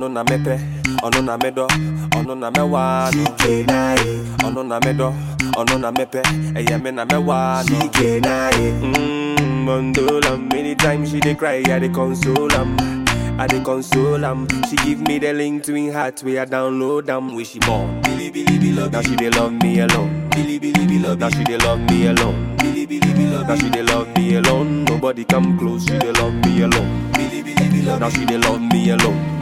na mepe, ono na medo, ono na mewa no. Chike na ye, Ono na medo, ono na mepe, eye me na mewa no. chike na ye. Mmm, Mondolam, anytime she dey cry, I dey console am. I dey console am. She give me the link to in heart where I download am. Wish she born. Billy Billy Billy Now she dey love me alone. Billy Billy Billy Now she dey love me alone. Billy Billy Billy Now she dey love me alone. Nobody come close. She dey love me alone. Billy Billy Billy Now she dey love me alone.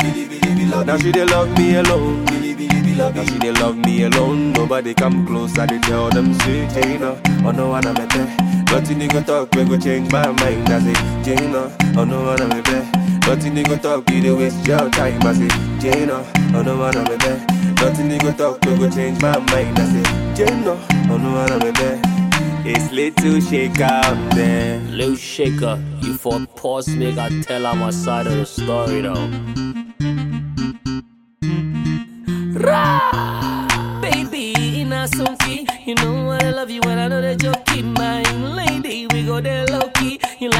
Now she dey love me alone. Billy Billy Billy Now she dey love me alone. Nobody come close. I dey tell them say Jana, oh no one am better. Nothing you go talk, we go change my mind. I say Jana, oh no one am better. Nothing you go talk, you dey waste your time. I say Jana, oh no one am better. Nothing you go talk, we go change my mind. I say Jana, oh no one am better. It's little shaker up there. Lil Shaker, you for pause nigga, tell her my side of the story though.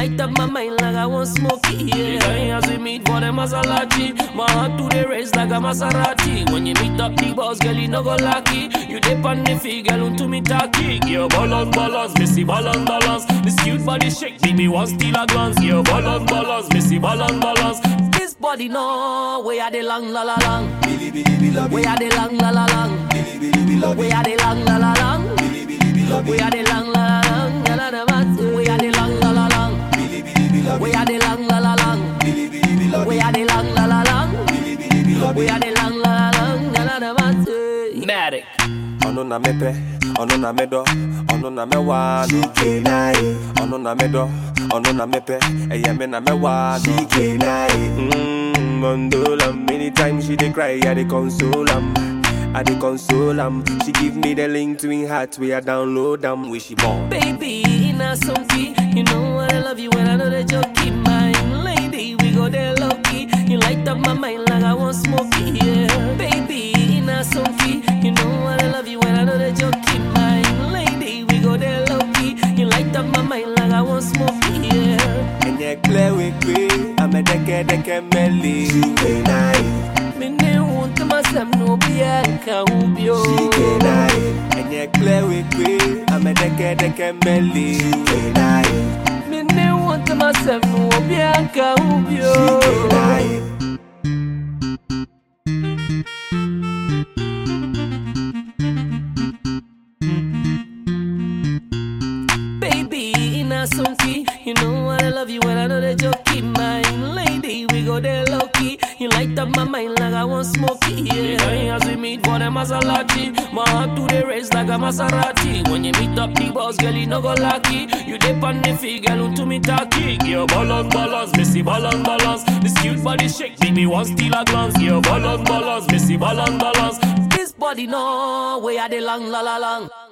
Light up my mind like I want smoky. Yeah, as we meet for the Maserati, my heart to the race like a Maserati. When you meet up the boss, girl, you no go lucky. You dip on the fee, girl, unto me tacky. Yo, balance, balance, missy balance, balance. This cute body shake, baby, one steal a glance. Yo, balance, balance, missy balance, balance. This body no, way are the long, la la long. Way are the long, la la long. We are the long la la long. We are the long la la long. La la la la. We are the long We are the long la la long. We are the long la la long. We are the long la la long. La la la la. Matic. Ono na mepe, ono na medo, ono na mewa no. Chike na ye, Ono na medo, ono na mepe, eye me na mewa no. chike na ye. Mmm, Mondolam, anytime she dey cry, I dey console am. I dey console am. She give me the link to in heart where I download am. Wish she born. Baby, in a sunky, you know I love you light up my mind like I want smoky. Yeah. Enye clear we kwe, ame deke deke meli. Chike na ye, Me ne want to myself no be a cowbio. Oh. chike na ye, Enye clear we kwe, ame deke deke meli. chike na ye, Me ne want to myself no be a chike na cowbio. ye. Want smoky. Yeah, as we meet for the Maserati, my heart to the race like a Maserati. When you meet up the boss, girl, you no go lucky. You dip on the fee, girl, unto me tacky. Yo, balance, balance, missy balance, balance. This cute body shake, baby, one steal a glance. Yo, balance, balance, missy balance, balance. This body no, way are the long, la la long.